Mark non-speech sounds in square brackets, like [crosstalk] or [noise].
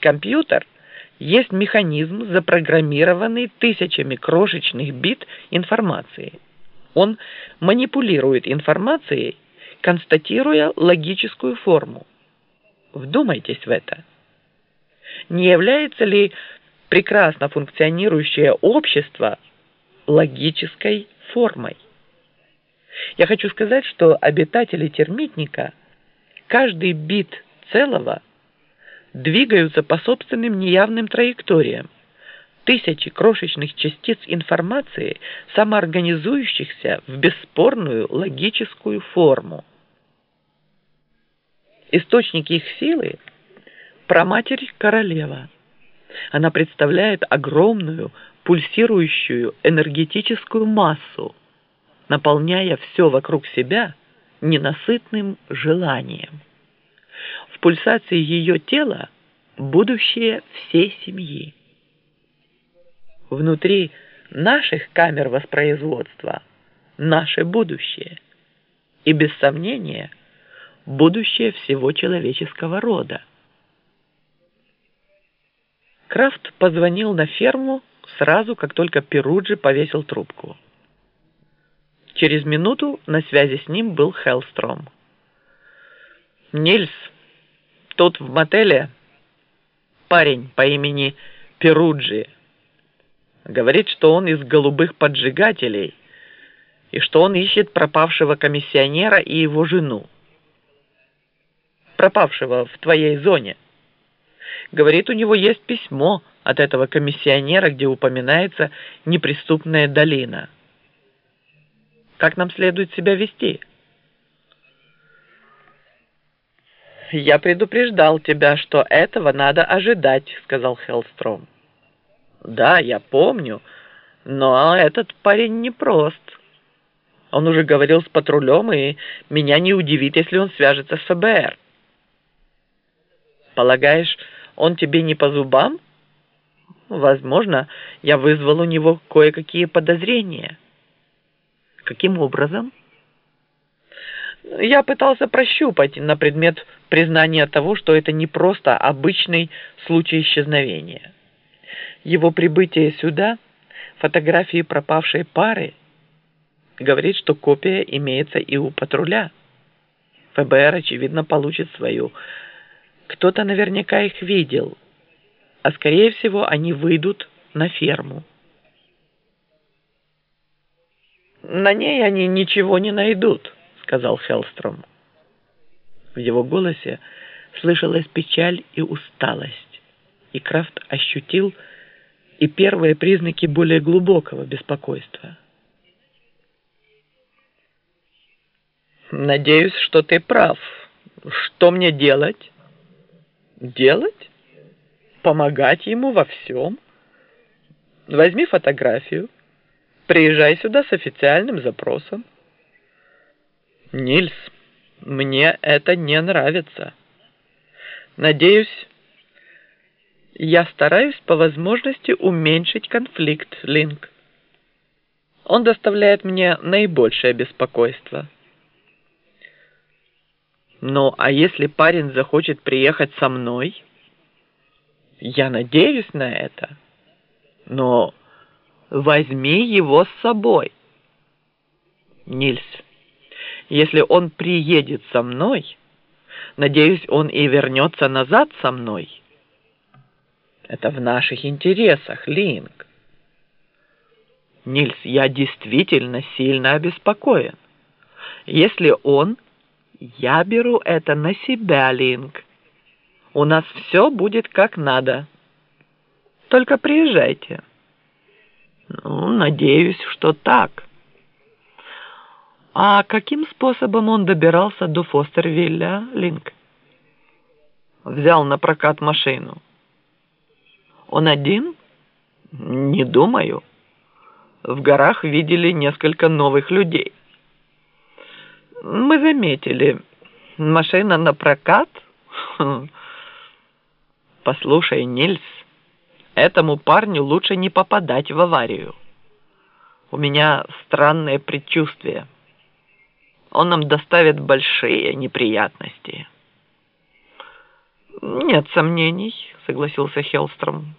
Компьютер есть механизм, запрограммированный тысячами крошечных бит информации. Он манипулирует информацией, констатируя логическую форму. Вдумайтесь в это. Не является ли прекрасно функционирующее общество логической формой? Я хочу сказать, что обитатели термитника, каждый бит целого, двигаются по собственным неявным траекториям. Тысячи крошечных частиц информации, самоорганизующихся в бесспорную логическую форму. Источник их силы – праматерь королева. Она представляет огромную, пульсирующую энергетическую массу, наполняя все вокруг себя ненасытным желанием. В пульсации ее тела будущее всей семьи. Внутри наших камер воспроизводства наше будущее. И без сомнения, будущее всего человеческого рода. Крафт позвонил на ферму сразу, как только Перуджи повесил трубку. Через минуту на связи с ним был Хеллстром. «Нильс, тут в мотеле парень по имени Перуджи. Говорит, что он из голубых поджигателей и что он ищет пропавшего комиссионера и его жену. Пропавшего в твоей зоне. Говорит, у него есть письмо от этого комиссионера, где упоминается неприступная долина» как нам следует себя вести. «Я предупреждал тебя, что этого надо ожидать», — сказал Хеллстром. «Да, я помню, но этот парень непрост. Он уже говорил с патрулем, и меня не удивит, если он свяжется с ФБР». «Полагаешь, он тебе не по зубам?» «Возможно, я вызвал у него кое-какие подозрения». Каким образом? Я пытался прощупать на предмет признания того, что это не просто обычный случай исчезновения. Его прибытие сюда, фотографии пропавшей пары, говорит, что копия имеется и у патруля. ФБР, очевидно, получит свою. Кто-то наверняка их видел, а скорее всего они выйдут на ферму. «На ней они ничего не найдут», — сказал Хеллстром. В его голосе слышалась печаль и усталость, и Крафт ощутил и первые признаки более глубокого беспокойства. «Надеюсь, что ты прав. Что мне делать?» «Делать? Помогать ему во всем? Возьми фотографию» Приезжай сюда с официальным запросом. Нильс, мне это не нравится. Надеюсь, я стараюсь по возможности уменьшить конфликт, Линк. Он доставляет мне наибольшее беспокойство. Ну, а если парень захочет приехать со мной? Я надеюсь на это. Но возьми его с собой. Нильс, если он приедет со мной, надеюсь, он и вернется назад со мной. Это в наших интересах, Линк. Нильс, я действительно сильно обеспокоен. Если он, я беру это на себя, Линк. У нас все будет как надо. Только приезжайте. Ну, надеюсь, что так. А каким способом он добирался до Фостервилля, Линк? Взял на прокат машину. Он один? Не думаю. В горах видели несколько новых людей. Мы заметили. Машина на прокат? [laughs] Послушай, Нильс, Этому парню лучше не попадать в аварию. У меня странное предчувствие. Он нам доставит большие неприятности. «Нет сомнений», — согласился Хеллстром.